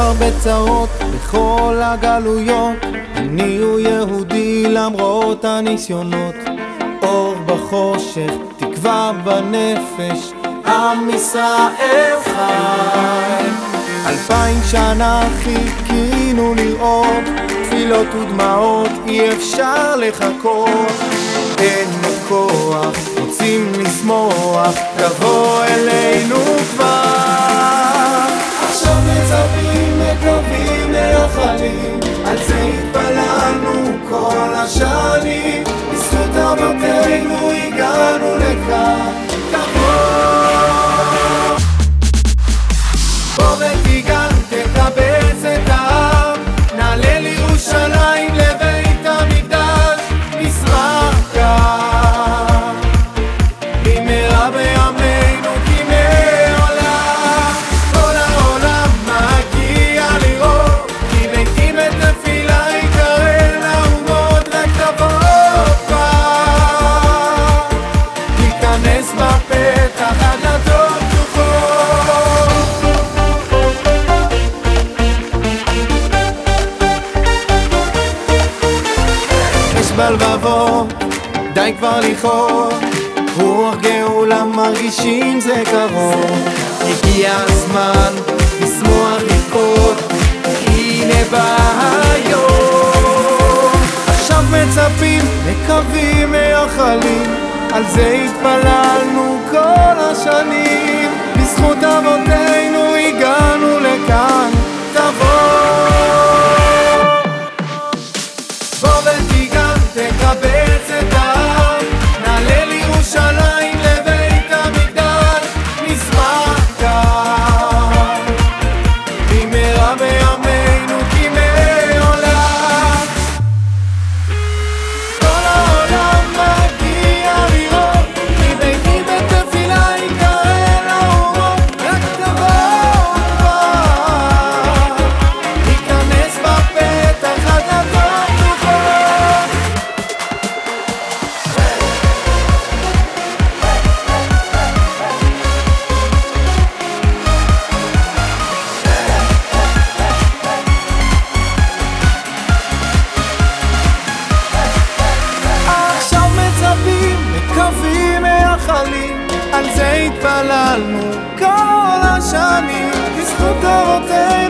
הרבה צרות בכל הגלויות. אני הוא יהודי למרות הניסיונות. אור בחושך, תקווה בנפש עם ישראל חי. אלפיים שנה חיכינו לראות תפילות ודמעות אי אפשר לחכות. אין עוד כוח, רוצים לשמוח תבוא אלינו כבר מקווים, מייחלים הלבבות, די כבר לכאוב, רוח גאולה מרגישים זה קרוב. הגיע הזמן לשמוח לרקוד, הנה בא היום. עכשיו מצפים, מקווים, מייחלים, על זה התפללנו כל השנים. בזכות אבותינו הגענו לכאן, תבוא. טובים מייחלים, על זה התפללנו כל השנים, בזכות אבותינו